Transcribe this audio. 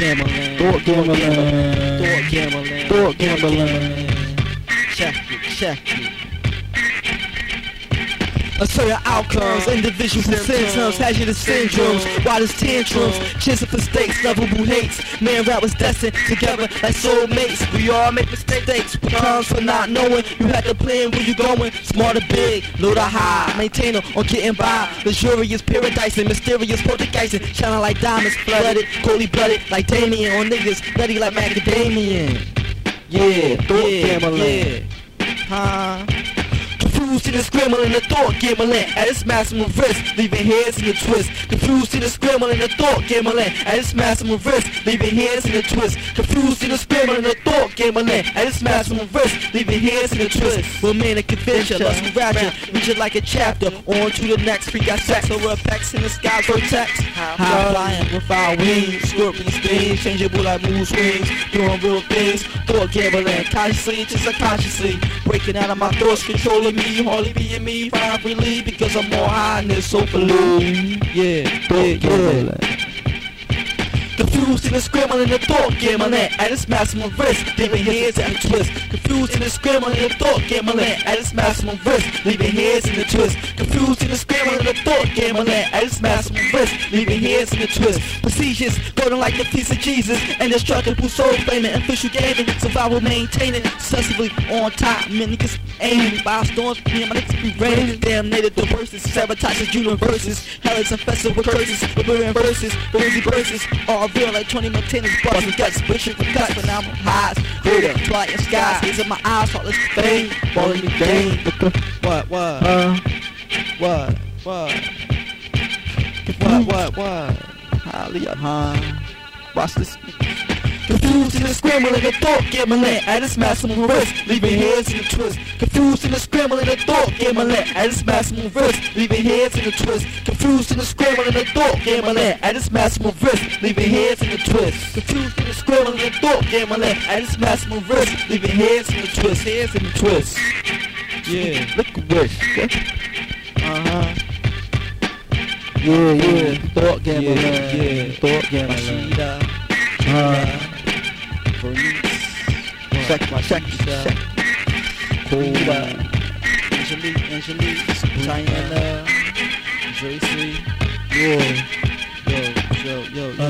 gambling. Thought gambling. Thought gambling. Thought gambling. Check it, check it. A certain outcomes, individual symptoms, hazardous syndromes, wildest tantrums, chance of stakes, lovable hates. Man, rap was destined together like soulmates. We all make mistakes, becomes for not knowing. You had to plan where you going. Smart or big, low to high, maintainer on getting by. Luxurious paradise and mysterious poltergeist, shining like diamonds, flooded, coldly blooded like Damien on niggas, bloody like macadamian. Yeah, yeah, yeah. Huh? In the scrambling, the thought gambling at its maximum risk, leaving heads in the twist. Confused in the scrambling, the thought gambling at its maximum risk, leaving heads in the twist. Confused in the scrambling, the thought gambling at its maximum risk, leaving heads in the twist. Well, man, a convention, lust and rapture, reach it like a chapter. On to the next, we got sex over effects in the sky, vertex. High flying with our wings, scorpion stings, changeable like moon swings, doing real things. Thought gambling, consciously, just unconsciously, breaking out of my thoughts, controlling me, hardly being me, find relief because I'm more high in this sofa loop. Yeah, yeah, yeah. Confused in the scrambling, the thought gambling at its maximum risk, leaving heads in the twist. Confused in the scrambling, the thought gambling at its maximum risk, leaving heads in the twist. Confused in the scrambling, the thought gambling at its maximum risk, leaving heads in the twist. Procedures golden like the feast of Jesus, and destructible soul flaming, official gaming, survival maintaining, successfully on top. Many niggas aiming by storms, me and my niggas be raining. Damnated the verses, sabotages universes, hell is infested with curses, rebellion verses, crazy verses, all real like 20 Martinez bars and guts, wishing for cuts when I'm highs, greater, flying skies, these in my eyes, heartless fame, falling in game. What, what, Uh, what, what, what, what, what, highly huh? Watch this. Confused in the scrambling, the thought gambling at its maximum risk, leaving heads in the twist. Confused in the scrambling, the thought gambling at its maximum risk, leaving heads in the twist. Confused in the scrambling, the thought gambling at its maximum risk, leaving heads in the twist. Confused in the scrambling, the thought gambling at its maximum risk, leaving heads in the twist, heads in the twist. Yeah, look at this. Uh huh. yeah, yeah. Thought gambling. Yeah, yeah. Thought gambling. Machida. Uh, Police. check, my check, check. Cool. Angelique, Angelique, Diana, Joycey, Yeah. yo, yo, yo, yo,